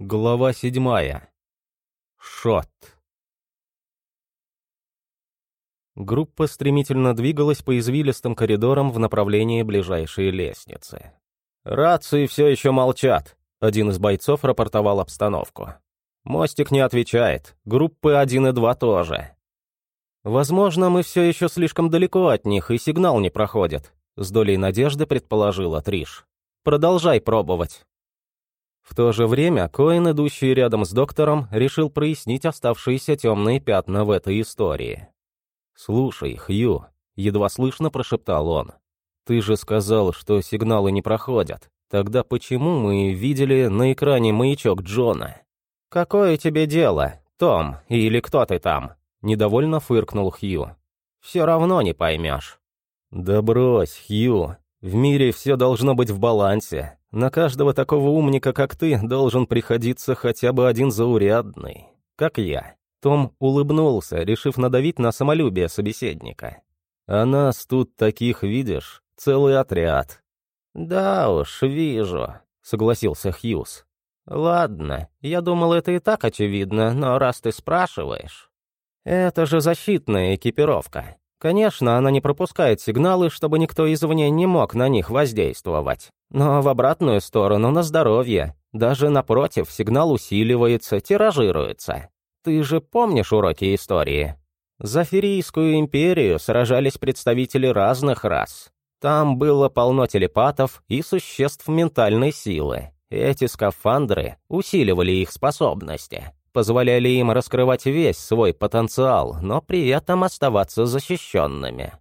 Глава седьмая. Шот. Группа стремительно двигалась по извилистым коридорам в направлении ближайшей лестницы. «Рации все еще молчат», — один из бойцов рапортовал обстановку. «Мостик не отвечает, группы 1 и 2 тоже». «Возможно, мы все еще слишком далеко от них, и сигнал не проходит», — с долей надежды предположила Триш. «Продолжай пробовать». В то же время Коэн, идущий рядом с доктором, решил прояснить оставшиеся темные пятна в этой истории. «Слушай, Хью», — едва слышно прошептал он, — «ты же сказал, что сигналы не проходят. Тогда почему мы видели на экране маячок Джона?» «Какое тебе дело, Том, или кто ты там?» — недовольно фыркнул Хью. «Все равно не поймешь». «Да брось, Хью, в мире все должно быть в балансе. На каждого такого умника, как ты, должен приходиться хотя бы один заурядный. Как я. Том улыбнулся, решив надавить на самолюбие собеседника. «А нас тут таких, видишь, целый отряд». «Да уж, вижу», — согласился Хьюз. «Ладно, я думал, это и так очевидно, но раз ты спрашиваешь...» «Это же защитная экипировка. Конечно, она не пропускает сигналы, чтобы никто извне не мог на них воздействовать. Но в обратную сторону на здоровье. Даже напротив, сигнал усиливается, тиражируется. Ты же помнишь уроки истории? За Ферийскую империю сражались представители разных рас. Там было полно телепатов и существ ментальной силы. Эти скафандры усиливали их способности позволяли им раскрывать весь свой потенциал, но при этом оставаться защищенными.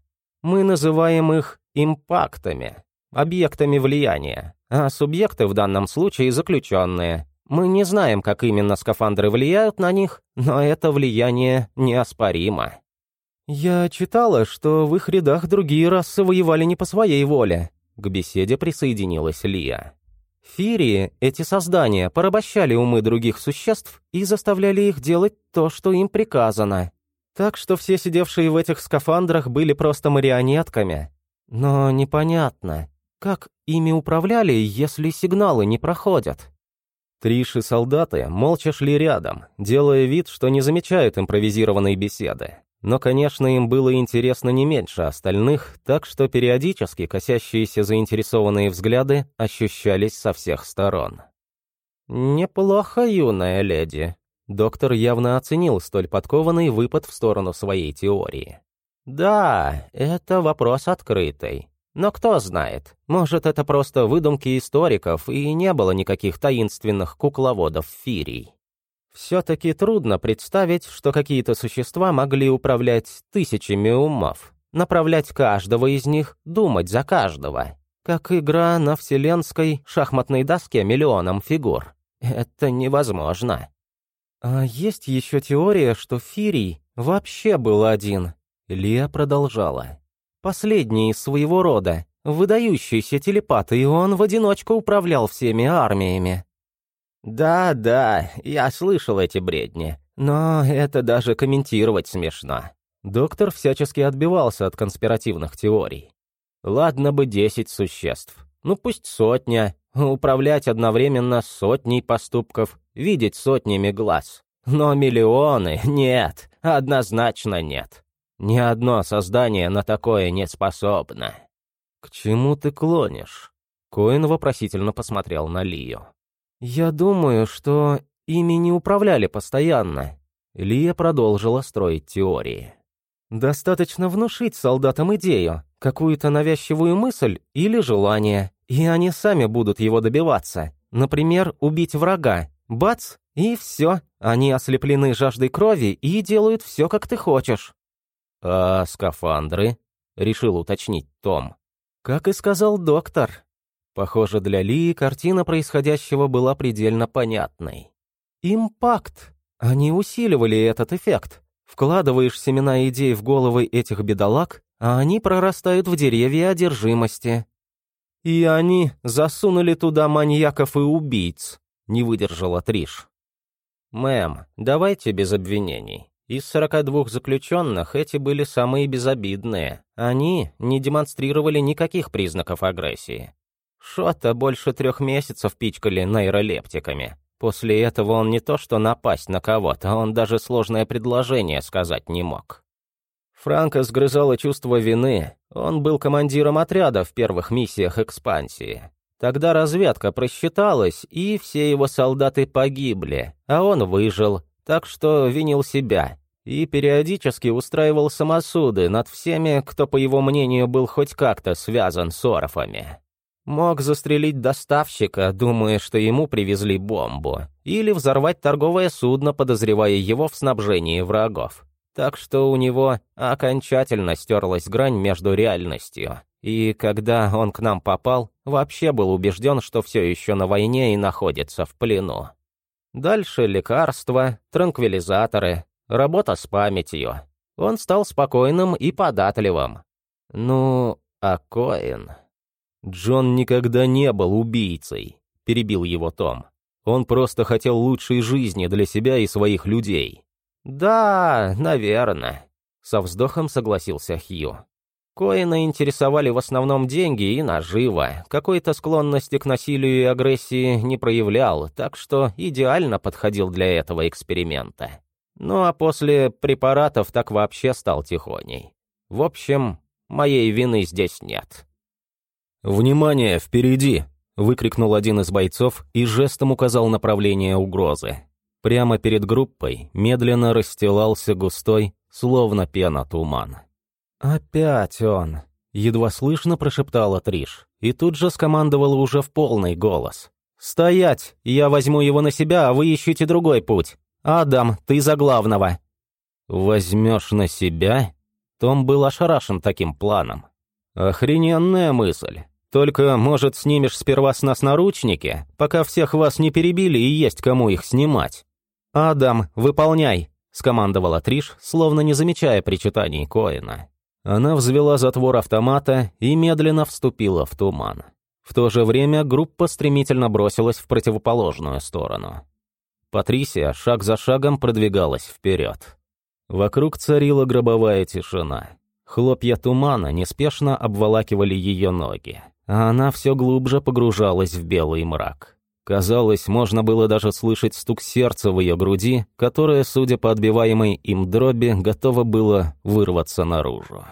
Мы называем их импактами, объектами влияния, а субъекты в данном случае заключенные. Мы не знаем, как именно скафандры влияют на них, но это влияние неоспоримо. «Я читала, что в их рядах другие расы воевали не по своей воле», — к беседе присоединилась Лия. Фирии, эти создания, порабощали умы других существ и заставляли их делать то, что им приказано. Так что все сидевшие в этих скафандрах были просто марионетками. Но непонятно, как ими управляли, если сигналы не проходят? Триш и солдаты молча шли рядом, делая вид, что не замечают импровизированной беседы. Но, конечно, им было интересно не меньше остальных, так что периодически косящиеся заинтересованные взгляды ощущались со всех сторон. «Неплохо, юная леди». Доктор явно оценил столь подкованный выпад в сторону своей теории. «Да, это вопрос открытый. Но кто знает, может, это просто выдумки историков, и не было никаких таинственных кукловодов-фирий. Все-таки трудно представить, что какие-то существа могли управлять тысячами умов, направлять каждого из них, думать за каждого, как игра на вселенской шахматной доске миллионом фигур. Это невозможно. А есть еще теория, что Фирий вообще был один. Лия продолжала. Последний из своего рода, выдающийся телепат, и он в одиночку управлял всеми армиями. «Да, да, я слышал эти бредни, но это даже комментировать смешно». Доктор всячески отбивался от конспиративных теорий. Ладно бы десять существ, ну пусть сотня, управлять одновременно сотней поступков, видеть сотнями глаз. Но миллионы — нет, однозначно нет. Ни одно создание на такое не способно. «К чему ты клонишь?» Коин вопросительно посмотрел на Лию. «Я думаю, что ими не управляли постоянно». Лия продолжила строить теории. «Достаточно внушить солдатам идею, какую-то навязчивую мысль или желание, и они сами будут его добиваться. Например, убить врага. Бац, и все. Они ослеплены жаждой крови и делают все, как ты хочешь». «А скафандры?» — решил уточнить Том. «Как и сказал доктор, Похоже, для Лии картина происходящего была предельно понятной. Импакт. Они усиливали этот эффект. Вкладываешь семена идей в головы этих бедолаг, а они прорастают в деревья одержимости. И они засунули туда маньяков и убийц, не выдержала Триш. «Мэм, давайте без обвинений. Из 42 заключенных эти были самые безобидные. Они не демонстрировали никаких признаков агрессии. Шота больше трех месяцев пичкали нейролептиками. После этого он не то что напасть на кого-то, он даже сложное предложение сказать не мог. Франко сгрызало чувство вины. Он был командиром отряда в первых миссиях экспансии. Тогда разведка просчиталась, и все его солдаты погибли, а он выжил, так что винил себя. И периодически устраивал самосуды над всеми, кто, по его мнению, был хоть как-то связан с орфами. Мог застрелить доставщика, думая, что ему привезли бомбу, или взорвать торговое судно, подозревая его в снабжении врагов. Так что у него окончательно стерлась грань между реальностью. И когда он к нам попал, вообще был убежден, что все еще на войне и находится в плену. Дальше лекарства, транквилизаторы, работа с памятью. Он стал спокойным и податливым. Ну, а Коэн... «Джон никогда не был убийцей», — перебил его Том. «Он просто хотел лучшей жизни для себя и своих людей». «Да, наверное», — со вздохом согласился Хью. Коина интересовали в основном деньги и нажива. Какой-то склонности к насилию и агрессии не проявлял, так что идеально подходил для этого эксперимента. Ну а после препаратов так вообще стал тихоней. В общем, моей вины здесь нет. «Внимание, впереди!» — выкрикнул один из бойцов и жестом указал направление угрозы. Прямо перед группой медленно расстилался густой, словно пена туман. «Опять он!» — едва слышно прошептала Триш, и тут же скомандовала уже в полный голос. «Стоять! Я возьму его на себя, а вы ищите другой путь. Адам, ты за главного!» «Возьмешь на себя?» Том был ошарашен таким планом. «Охрененная мысль. Только, может, снимешь сперва с нас наручники, пока всех вас не перебили и есть кому их снимать?» «Адам, выполняй!» — скомандовала Триш, словно не замечая причитаний Коэна. Она взвела затвор автомата и медленно вступила в туман. В то же время группа стремительно бросилась в противоположную сторону. Патрисия шаг за шагом продвигалась вперед. Вокруг царила гробовая тишина. Хлопья тумана неспешно обволакивали ее ноги а она все глубже погружалась в белый мрак. Казалось, можно было даже слышать стук сердца в ее груди, которое, судя по отбиваемой им дроби, готово было вырваться наружу.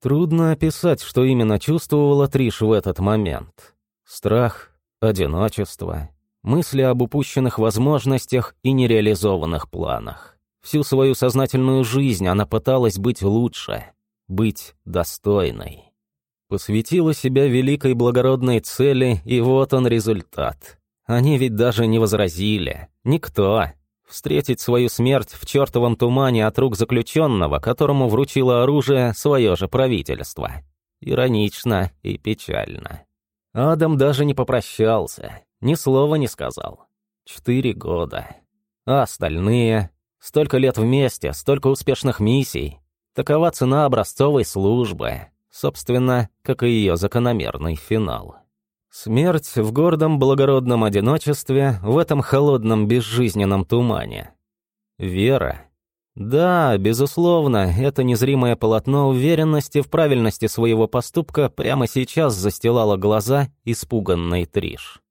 Трудно описать, что именно чувствовала Триш в этот момент. Страх, одиночество, мысли об упущенных возможностях и нереализованных планах. Всю свою сознательную жизнь она пыталась быть лучше, быть достойной. Посвятила себя великой благородной цели, и вот он результат. Они ведь даже не возразили. Никто. Встретить свою смерть в чертовом тумане от рук заключенного, которому вручило оружие свое же правительство. Иронично и печально. Адам даже не попрощался, ни слова не сказал. Четыре года. А остальные? Столько лет вместе, столько успешных миссий. Такова цена образцовой службы. Собственно, как и ее закономерный финал. Смерть в гордом благородном одиночестве в этом холодном безжизненном тумане. Вера. Да, безусловно, это незримое полотно уверенности в правильности своего поступка прямо сейчас застилало глаза испуганной Триш.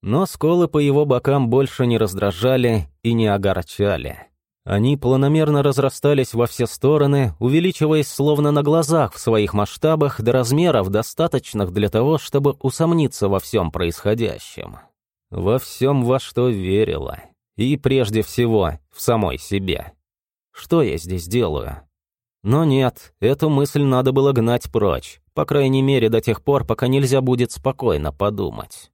Но сколы по его бокам больше не раздражали и не огорчали. Они планомерно разрастались во все стороны, увеличиваясь словно на глазах в своих масштабах до размеров, достаточных для того, чтобы усомниться во всем происходящем. Во всем, во что верила. И прежде всего, в самой себе. Что я здесь делаю? Но нет, эту мысль надо было гнать прочь, по крайней мере до тех пор, пока нельзя будет спокойно подумать.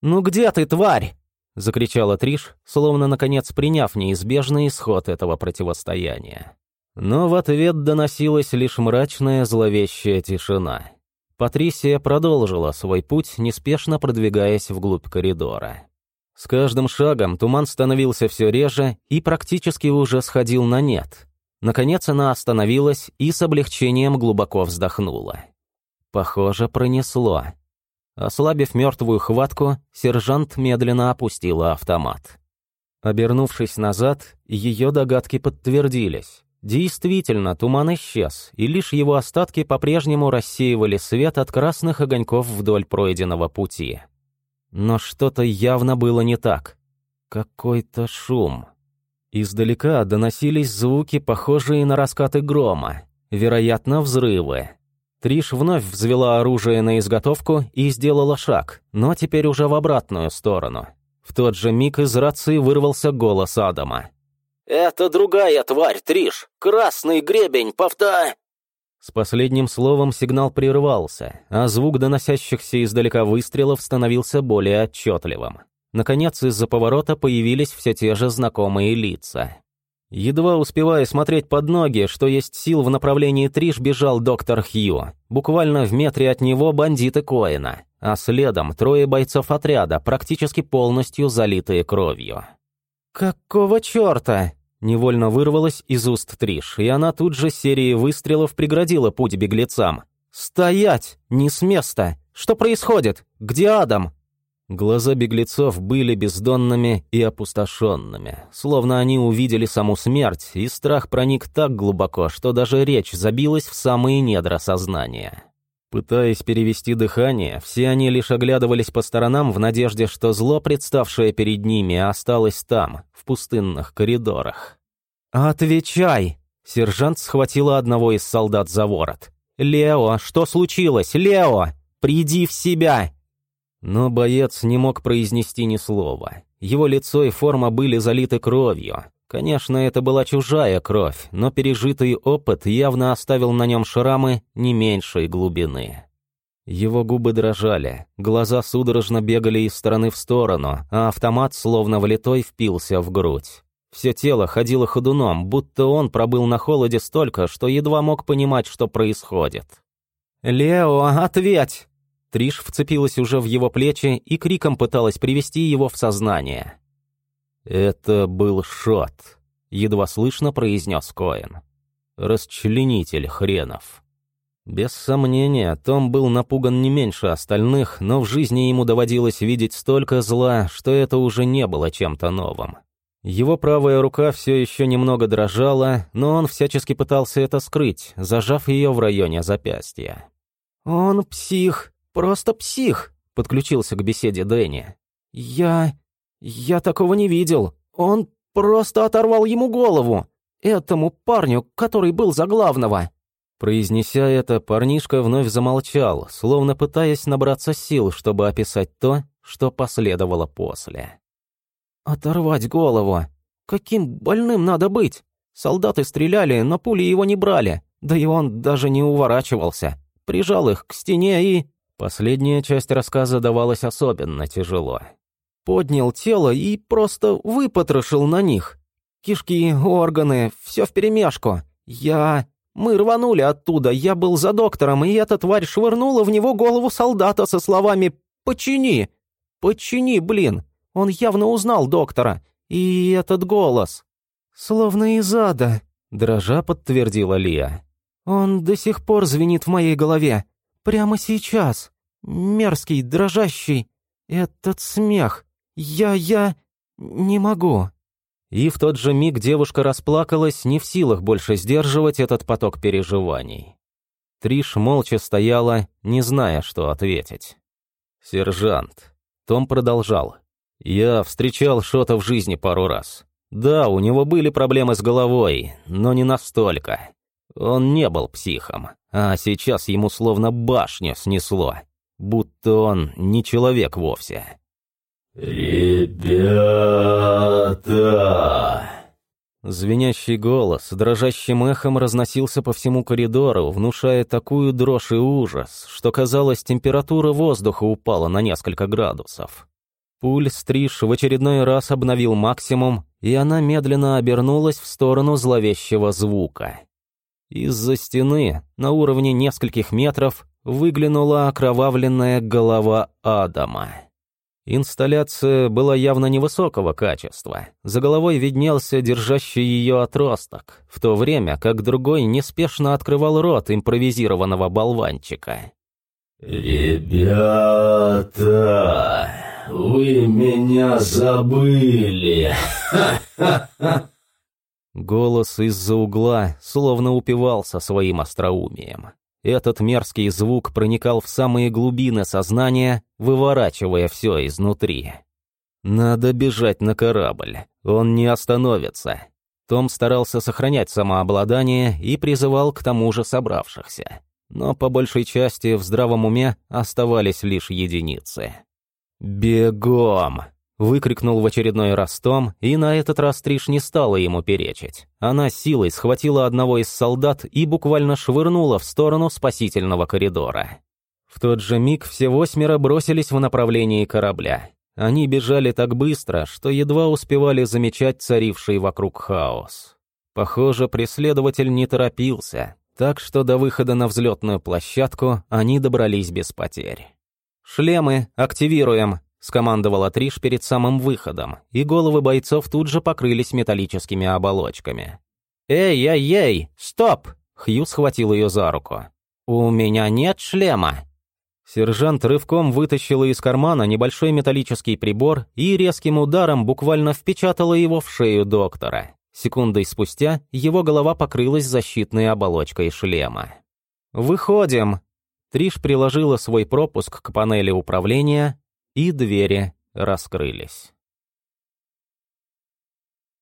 «Ну где ты, тварь?» — закричала Триш, словно наконец приняв неизбежный исход этого противостояния. Но в ответ доносилась лишь мрачная зловещая тишина. Патрисия продолжила свой путь, неспешно продвигаясь вглубь коридора. С каждым шагом туман становился все реже и практически уже сходил на нет. Наконец она остановилась и с облегчением глубоко вздохнула. Похоже, пронесло. Ослабив мертвую хватку, сержант медленно опустила автомат. Обернувшись назад, ее догадки подтвердились. Действительно, туман исчез, и лишь его остатки по-прежнему рассеивали свет от красных огоньков вдоль пройденного пути. Но что-то явно было не так. какой-то шум. Издалека доносились звуки, похожие на раскаты грома, вероятно, взрывы. Триш вновь взвела оружие на изготовку и сделала шаг, но теперь уже в обратную сторону. В тот же миг из рации вырвался голос Адама. «Это другая тварь, Триш! Красный гребень, повта...» С последним словом сигнал прервался, а звук доносящихся издалека выстрелов становился более отчетливым. Наконец, из-за поворота появились все те же знакомые лица. Едва успевая смотреть под ноги, что есть сил в направлении Триш, бежал доктор Хью. Буквально в метре от него бандиты Коэна, а следом трое бойцов отряда, практически полностью залитые кровью. «Какого черта?» Невольно вырвалась из уст Триш, и она тут же серией выстрелов преградила путь беглецам. «Стоять! Не с места! Что происходит? Где Адам?» Глаза беглецов были бездонными и опустошенными, словно они увидели саму смерть, и страх проник так глубоко, что даже речь забилась в самые недра сознания. Пытаясь перевести дыхание, все они лишь оглядывались по сторонам в надежде, что зло, представшее перед ними, осталось там, в пустынных коридорах. «Отвечай!» Сержант схватила одного из солдат за ворот. «Лео, что случилось? Лео! Приди в себя!» Но боец не мог произнести ни слова. Его лицо и форма были залиты кровью. Конечно, это была чужая кровь, но пережитый опыт явно оставил на нем шрамы не меньшей глубины. Его губы дрожали, глаза судорожно бегали из стороны в сторону, а автомат, словно влитой, впился в грудь. Все тело ходило ходуном, будто он пробыл на холоде столько, что едва мог понимать, что происходит. «Лео, ответь!» Триш вцепилась уже в его плечи и криком пыталась привести его в сознание. «Это был шот», — едва слышно произнес Коэн. «Расчленитель хренов». Без сомнения, Том был напуган не меньше остальных, но в жизни ему доводилось видеть столько зла, что это уже не было чем-то новым. Его правая рука все еще немного дрожала, но он всячески пытался это скрыть, зажав ее в районе запястья. «Он псих», «Просто псих», — подключился к беседе Дэнни. «Я... я такого не видел. Он просто оторвал ему голову. Этому парню, который был за главного». Произнеся это, парнишка вновь замолчал, словно пытаясь набраться сил, чтобы описать то, что последовало после. «Оторвать голову? Каким больным надо быть? Солдаты стреляли, но пули его не брали, да и он даже не уворачивался. Прижал их к стене и...» Последняя часть рассказа давалась особенно тяжело. Поднял тело и просто выпотрошил на них. Кишки, органы, все вперемешку. Я... Мы рванули оттуда, я был за доктором, и эта тварь швырнула в него голову солдата со словами «Почини! Почини, блин!» Он явно узнал доктора. И этот голос. «Словно из ада», — дрожа подтвердила Лия. «Он до сих пор звенит в моей голове. Прямо сейчас. Мерзкий, дрожащий. Этот смех. Я, я... не могу». И в тот же миг девушка расплакалась, не в силах больше сдерживать этот поток переживаний. Триш молча стояла, не зная, что ответить. «Сержант». Том продолжал. «Я встречал Шота в жизни пару раз. Да, у него были проблемы с головой, но не настолько. Он не был психом, а сейчас ему словно башню снесло, будто он не человек вовсе. «Ребята!» Звенящий голос дрожащим эхом разносился по всему коридору, внушая такую дрожь и ужас, что, казалось, температура воздуха упала на несколько градусов. Пульс Триш в очередной раз обновил максимум, и она медленно обернулась в сторону зловещего звука. Из-за стены, на уровне нескольких метров, выглянула окровавленная голова Адама. Инсталляция была явно невысокого качества. За головой виднелся держащий ее отросток, в то время как другой неспешно открывал рот импровизированного болванчика. «Ребята, вы меня забыли! Ха-ха-ха!» Голос из-за угла словно упивался своим остроумием. Этот мерзкий звук проникал в самые глубины сознания, выворачивая все изнутри. Надо бежать на корабль. Он не остановится. Том старался сохранять самообладание и призывал к тому же собравшихся. Но по большей части в здравом уме оставались лишь единицы. «Бегом!» — выкрикнул в очередной раз Том, и на этот раз Триш не стала ему перечить. Она силой схватила одного из солдат и буквально швырнула в сторону спасительного коридора. В тот же миг все восьмеро бросились в направлении корабля. Они бежали так быстро, что едва успевали замечать царивший вокруг хаос. Похоже, преследователь не торопился, так что до выхода на взлетную площадку они добрались без потерь. «Шлемы активируем», — скомандовала Триш перед самым выходом, и головы бойцов тут же покрылись металлическими оболочками. «Эй-эй-эй, стоп!» — Хью схватил ее за руку. «У меня нет шлема!» Сержант рывком вытащила из кармана небольшой металлический прибор и резким ударом буквально впечатала его в шею доктора. Секундой спустя его голова покрылась защитной оболочкой шлема. «Выходим!» Триш приложила свой пропуск к панели управления, и двери раскрылись.